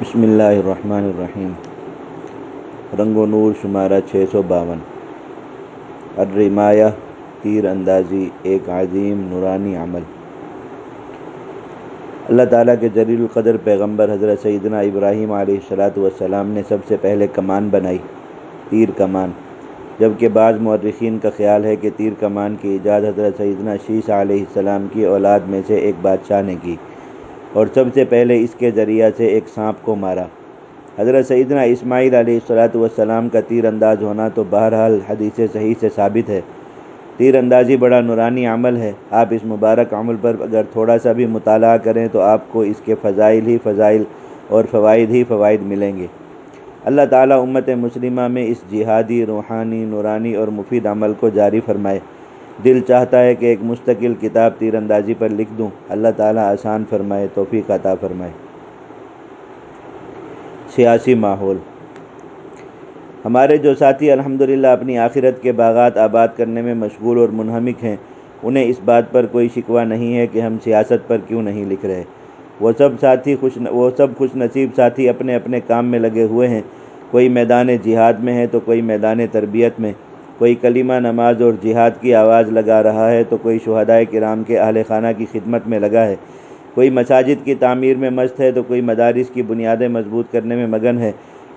بسم اللہ الرحمن الرحیم. رنگ و نور شمارہ چھ سو باون. الرمایہ، تیر اندازی، ایک عظیم نورانی عمل. اللہ تعالیٰ کے جلیل القدر پیغمبر حضرت سیدنا ابراہیم علیہ السلاۃ والسلام نے سب سے پہلے کمان بنائی، تیر کمان. جبکہ بعض مورخین کا خیال ہے کہ تیر کمان کی ایجاد حضرت سیدنا شیش علیہ السلام کی اولاد میں سے ایک بادشاہ نے کی۔ اور سب سے پہلے اس کے ذریعہ سے ایک سانپ کو مارا۔ حضرت سیدنا اسماعیل علیہ السلاۃ والسلام کا تیر انداز ہونا تو بہرحال حدیث صحیح سے ثابت ہے۔ تیر اندازی بڑا نورانی عمل ہے۔ آپ اس مبارک عمل پر اگر تھوڑا سا بھی مطالعہ کریں تو آپ کو اس کے فضائل ہی فضائل اور فوائد ہی فوائد ملیں گے۔ اللہ تعالیٰ امت مسلمہ میں اس جہادی، روحانی، نورانی اور مفید عمل کو جاری فرمائے۔ دل چاہتا ہے کہ ایک مستقل کتاب تیر اندازی پر لکھ دوں۔ اللہ تعالیٰ آسان فرمائے، توفیق عطا فرمائے۔ سیاسی ماحول۔ ہمارے جو ساتھی الحمدللہ اپنی آخرت کے باغات آباد کرنے میں مشغول اور منہمک ہیں، انہیں اس بات پر کوئی شکوہ نہیں ہے کہ ہم سیاست پر کیوں نہیں لکھ رہے۔ وہ سب ساتھی خوش وہ سب خوش نصیب ساتھی اپنے اپنے کام میں لگے ہوئے ہیں۔ کوئی میدان جہاد میں ہے تو کوئی میدان تربیت میں۔ کوئی کلمہ، نماز اور جہاد کی آواز لگا رہا ہے تو کوئی شہدائے کرام کے اہل خانہ کی خدمت میں لگا ہے۔ کوئی مساجد کی تعمیر میں مست ہے تو کوئی مدارس کی بنیادیں مضبوط کرنے میں مگن ہے۔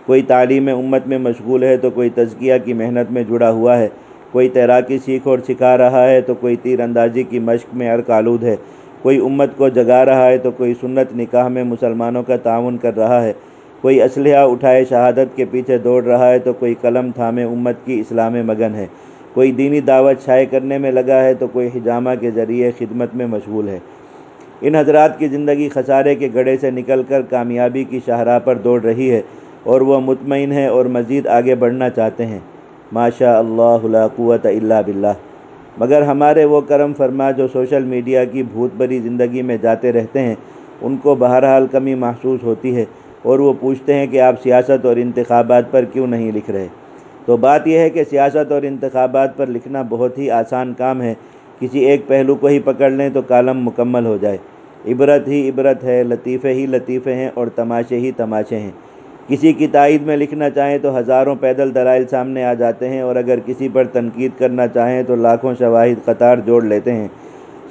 کوئی تعلیم امت میں مشغول ہے تو کوئی تزکیہ کی محنت میں جڑا ہوا ہے۔ کوئی تیراکی سیکھ اور سکھا رہا ہے تو کوئی تیر اندازی کی مشق میں عرق آلود ہے۔ کوئی امت کو جگا رہا ہے تو کوئی سنت نکاح میں مسلمانوں کا تعاون کر رہا ہے۔ کوئی اسلحہ اٹھائے، شہادت کے پیچھے دوڑ رہا ہے تو کوئی قلم تھامے امت کی اسلام مگن ہے۔ کوئی دینی دعوت شائع کرنے میں لگا ہے تو کوئی حجامہ کے ذریعے خدمت میں مشغول ہے۔ ان حضرات کی زندگی خسارے کے گڑھے سے نکل کر کامیابی کی شاہراہ پر دوڑ رہی ہے اور وہ مطمئن ہیں اور مزید آگے بڑھنا چاہتے ہیں۔ ماشاء اللہ، لا قوت الا باللہ۔ مگر ہمارے وہ کرم فرما جو سوشل میڈیا کی بھوت بری زندگی میں جاتے رہتے ہیں، ان کو بہرحال کمی محسوس ہوتی ہے۔ اور وہ پوچھتے ہیں کہ آپ سیاست اور انتخابات پر کیوں نہیں لکھ رہے؟ تو بات یہ ہے کہ سیاست اور انتخابات پر لکھنا بہت ہی آسان کام ہے۔ کسی ایک پہلو کو ہی پکڑ لیں تو کالم مکمل ہو جائے۔ عبرت ہی عبرت ہے، لطیفے ہی لطیفے ہیں اور تماشے ہی تماشے ہیں۔ کسی کی تائید میں لکھنا چاہیں تو ہزاروں پیدل دلائل سامنے آ جاتے ہیں اور اگر کسی پر تنقید کرنا چاہیں تو لاکھوں شواہد قطار جوڑ لیتے ہیں۔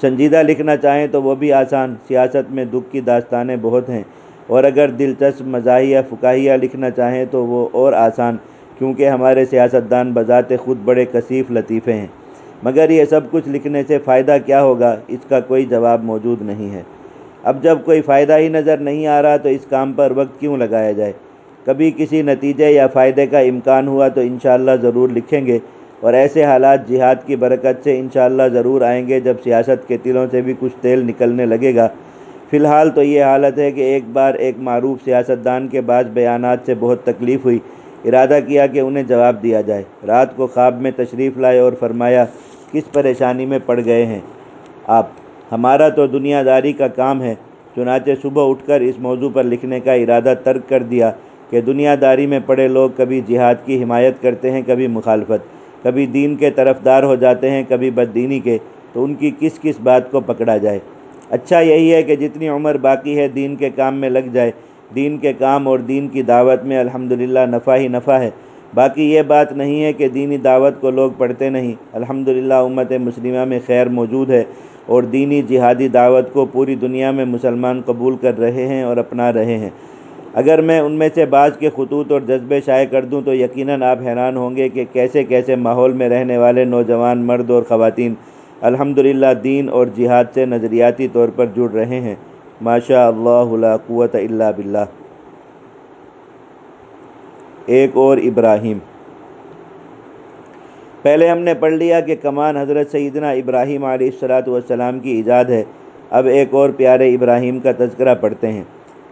سنجیدہ لکھنا چاہیں تو وہ بھی آسان۔ سیاست میں دکھ کی داستانیں بہت ہیں۔ اور اگر دلچسپ مزاحیہ فکاہیہ لکھنا چاہیں تو وہ اور آسان، کیونکہ ہمارے سیاستدان بذات خود بڑے کثیف لطیفے ہیں۔ مگر یہ سب کچھ لکھنے سے فائدہ کیا ہوگا؟ اس کا کوئی جواب موجود نہیں ہے۔ اب جب کوئی فائدہ ہی نظر نہیں آ رہا تو اس کام پر وقت کیوں لگایا جائے؟ کبھی کسی نتیجے یا فائدے کا امکان ہوا تو انشاءاللہ ضرور لکھیں گے۔ اور ایسے حالات جہاد کی برکت سے انشاءاللہ ضرور آئیں گے جب سیاست کے تلوں سے بھی کچھ تیل نکلنے لگے گا۔ فی الحال تو یہ حالت ہے کہ ایک بار ایک معروف سیاستدان کے بعض بیانات سے بہت تکلیف ہوئی۔ ارادہ کیا کہ انہیں جواب دیا جائے۔ رات کو خواب میں تشریف لائے اور فرمایا، کس پریشانی میں پڑ گئے ہیں؟ آپ، ہمارا تو دنیا داری کا کام ہے۔ چنانچہ صبح اٹھ کر اس موضوع پر لکھنے کا ارادہ ترک کر دیا کہ دنیا داری میں پڑے لوگ کبھی جہاد کی حمایت کرتے ہیں، کبھی مخالفت۔ کبھی دین کے طرف دار ہو جاتے ہیں، کبھی بددینی کے۔ تو ان کی کس کس بات کو پکڑا جائے؟ اچھا یہی ہے کہ جتنی عمر باقی ہے دین کے کام میں لگ جائے۔ دین کے کام اور دین کی دعوت میں الحمدللہ نفع ہی نفع ہے۔ باقی یہ بات نہیں ہے کہ دینی دعوت کو لوگ پڑھتے نہیں۔ الحمدللہ امت مسلمہ میں خیر موجود ہے اور دینی جہادی دعوت کو پوری دنیا میں مسلمان قبول کر رہے ہیں اور اپنا رہے ہیں۔ اگر میں ان میں سے بعض کے خطوط اور جذبے شائع کر دوں تو یقیناً آپ حیران ہوں گے کہ کیسے کیسے ماحول میں رہنے والے نوجوان مرد اور خواتین الحمدللہ دین اور جہاد سے نظریاتی طور پر جڑ رہے ہیں۔ ماشاء اللہ لا قوت الا باللہ۔ ایک اور ابراہیم۔ پہلے ہم نے پڑھ لیا کہ کمان حضرت سیدنا ابراہیم علیہ السلاۃ والسلام کی ایجاد ہے۔ اب ایک اور پیارے ابراہیم کا تذکرہ پڑھتے ہیں۔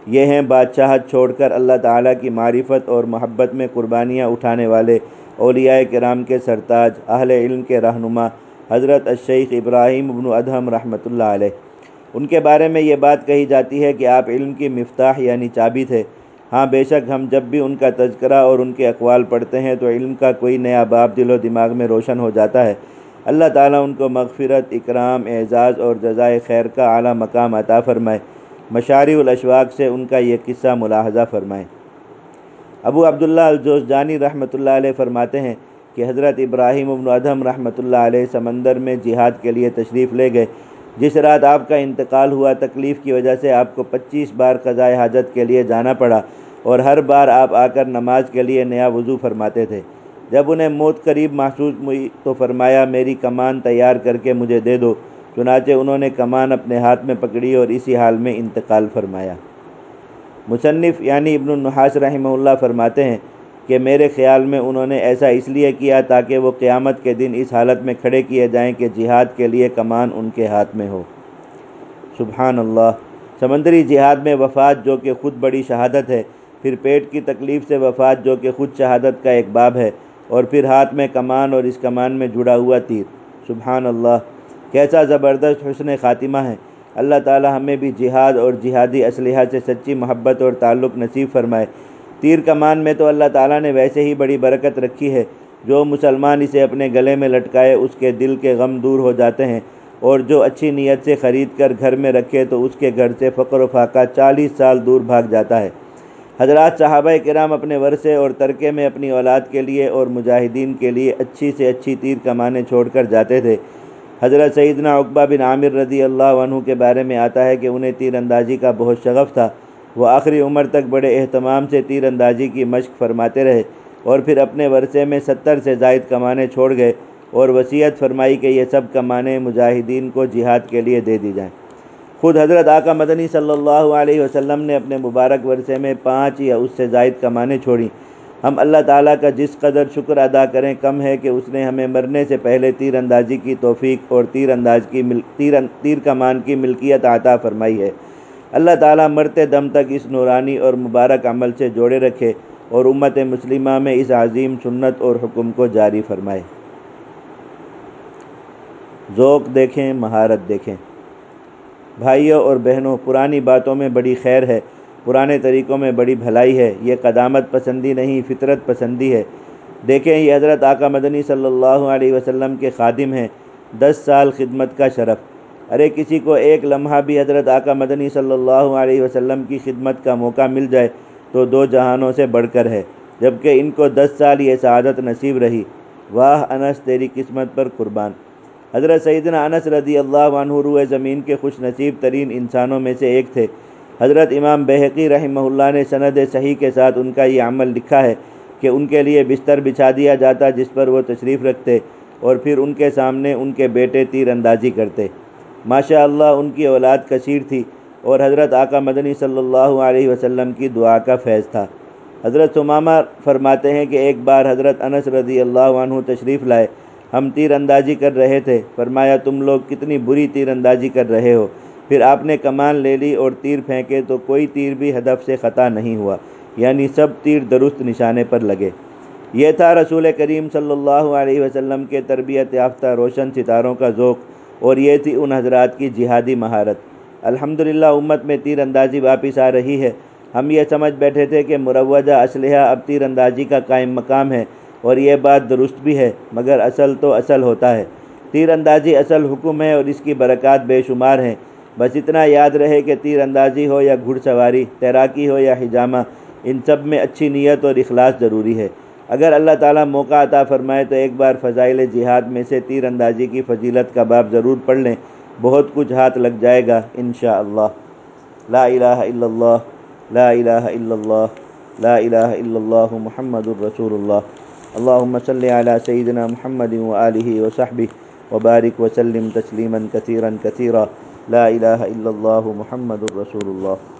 یہ ہیں بادشاہت چھوڑ کر اللہ تعالیٰ کی معرفت اور محبت میں قربانیاں اٹھانے والے اولیاء کرام کے سرتاج، اہل علم کے رہنما حضرت الشیخ ابراہیم ابن ادہم رحمۃ اللہ علیہ۔ ان کے بارے میں یہ بات کہی جاتی ہے کہ آپ علم کی مفتاح یعنی چابی تھے۔ ہاں بے شک ہم جب بھی ان کا تذکرہ اور ان کے اقوال پڑھتے ہیں تو علم کا کوئی نیا باب دل و دماغ میں روشن ہو جاتا ہے۔ اللہ تعالیٰ ان کو مغفرت، اکرام، اعزاز اور جزائے خیر کا اعلیٰ مقام عطا فرمائے۔ مشاری الاشواق سے ان کا یہ قصہ ملاحظہ فرمائیں ابو عبداللہ الجوزجانی رحمۃ اللہ علیہ فرماتے ہیں کہ حضرت ابراہیم ابن ادھم رحمۃ اللہ علیہ سمندر میں جہاد کے لیے تشریف لے گئے۔ جس رات آپ کا انتقال ہوا، تکلیف کی وجہ سے آپ کو پچیس بار قضاء حاجت کے لیے جانا پڑا اور ہر بار آپ آ کر نماز کے لیے نیا وضو فرماتے تھے۔ جب انہیں موت قریب محسوس ہوئی تو فرمایا، میری کمان تیار کر کے مجھے دے دو۔ چنانچہ انہوں نے کمان اپنے ہاتھ میں پکڑی اور اسی حال میں انتقال فرمایا۔ مصنف یعنی ابن النحاس رحمہ اللہ فرماتے ہیں کہ میرے خیال میں انہوں نے ایسا اس لیے کیا تاکہ وہ قیامت کے دن اس حالت میں کھڑے کیے جائیں کہ جہاد کے لیے کمان ان کے ہاتھ میں ہو۔ سبحان اللہ۔ سمندری جہاد میں وفات جو کہ خود بڑی شہادت ہے، پھر پیٹ کی تکلیف سے وفات جو کہ خود شہادت کا ایک باب ہے، اور پھر ہاتھ میں کمان اور اس کمان میں جڑا ہوا تیر۔ سبحان اللہ۔ کیسا زبردست حسن خاتمہ ہے۔ اللہ تعالی ہمیں بھی جہاد اور جہادی اسلحہ سے سچی محبت اور تعلق نصیب فرمائے۔ تیر کمان میں تو اللہ تعالیٰ نے ویسے ہی بڑی برکت رکھی ہے۔ جو مسلمان اسے اپنے گلے میں لٹکائے، اس کے دل کے غم دور ہو جاتے ہیں۔ اور جو اچھی نیت سے خرید کر گھر میں رکھے، تو اس کے گھر سے فقر و فاقہ چالیس سال دور بھاگ جاتا ہے۔ حضرات صحابہ کرام اپنے ورثے اور ترکے میں اپنی اولاد کے لیے اور مجاہدین کے لیے اچھی سے اچھی تیر کمانے چھوڑ کر جاتے تھے۔ حضرت سیدنا عقبہ بن عامر رضی اللہ عنہ کے بارے میں آتا ہے کہ انہیں تیر اندازی کا بہت شغف تھا۔ وہ آخری عمر تک بڑے اہتمام سے تیر اندازی کی مشق فرماتے رہے اور پھر اپنے ورثے میں ستر سے زائد کمانے چھوڑ گئے اور وصیت فرمائی کہ یہ سب کمانے مجاہدین کو جہاد کے لیے دے دی جائیں۔ خود حضرت آقا مدنی صلی اللہ علیہ وسلم نے اپنے مبارک ورثے میں پانچ یا اس سے زائد کمانے چھوڑیں۔ ہم اللہ تعالیٰ کا جس قدر شکر ادا کریں، کم ہے کہ اس نے ہمیں مرنے سے پہلے تیر اندازی کی توفیق اور تیر انداز کی مل تیر تیر کمان کی ملکیت عطا فرمائی ہے۔ اللہ تعالیٰ مرتے دم تک اس نورانی اور مبارک عمل سے جوڑے رکھے اور امت مسلمہ میں اس عظیم سنت اور حکم کو جاری فرمائے۔ ذوق دیکھیں، مہارت دیکھیں۔ بھائیوں اور بہنوں، پرانی باتوں میں بڑی خیر ہے، پرانے طریقوں میں بڑی بھلائی ہے۔ یہ قدامت پسندی نہیں، فطرت پسندی ہے۔ دیکھیں، یہ حضرت آقا مدنی صلی اللہ علیہ وسلم کے خادم ہیں۔ دس سال خدمت کا شرف۔ ارے کسی کو ایک لمحہ بھی حضرت آقا مدنی صلی اللہ علیہ وسلم کی خدمت کا موقع مل جائے تو دو جہانوں سے بڑھ کر ہے، جبکہ ان کو دس سال یہ سعادت نصیب رہی۔ واہ انس، تیری قسمت پر قربان۔ حضرت سیدنا انس رضی اللہ عنہ روئے زمین کے خوش نصیب ترین انسانوں میں سے ایک تھے۔ حضرت امام بحقی رحمہ اللہ نے سند صحیح کے ساتھ ان کا یہ عمل لکھا ہے کہ ان کے لیے بستر بچھا دیا جاتا جس پر وہ تشریف رکھتے اور پھر ان کے سامنے ان کے بیٹے تیر اندازی کرتے۔ ماشاء اللہ ان کی اولاد کثیر تھی اور حضرت آقا مدنی صلی اللہ علیہ وسلم کی دعا کا فیض تھا۔ حضرت ثمامہ فرماتے ہیں کہ ایک بار حضرت انس رضی اللہ عنہ تشریف لائے۔ ہم تیر اندازی کر رہے تھے۔ فرمایا، تم لوگ کتنی بری تیر اندازی کر رہے ہو۔ پھر آپ نے کمان لے لی اور تیر پھینکے تو کوئی تیر بھی ہدف سے خطا نہیں ہوا۔ یعنی سب تیر درست نشانے پر لگے۔ یہ تھا رسول کریم صلی اللہ علیہ وسلم کے تربیت یافتہ روشن ستاروں کا ذوق۔ اور یہ تھی ان حضرات کی جہادی مہارت۔ الحمدللہ، امت میں تیر اندازی واپس آ رہی ہے۔ ہم یہ سمجھ بیٹھے تھے کہ مروجہ اسلحہ اب تیر اندازی کا قائم مقام ہے اور یہ بات درست بھی ہے، مگر اصل تو اصل ہوتا ہے۔ تیر اندازی اصل حکم ہے اور اس کی برکات بے شمار ہیں۔ بس اتنا یاد رہے کہ تیر اندازی ہو یا گھڑ سواری تیراکی ہو یا حجامہ، ان سب میں اچھی نیت اور اخلاص ضروری ہے۔ اگر اللہ تعالیٰ موقع عطا فرمائے تو ایک بار فضائل جہاد میں سے تیر اندازی کی فضیلت کا باب ضرور پڑھ لیں۔ بہت کچھ ہاتھ لگ جائے گا انشاءاللہ۔ لا الہ الا اللہ، لا الہ الا اللہ، لا الہ الا اللہ محمد الرسول اللہ اللہم صلی علی سیدنا محمد وآلہ وصحبہ وبارک وسلم تسلیما کثیرا کثیرا۔ لا الہ الا اللہ محمد الرسول اللہ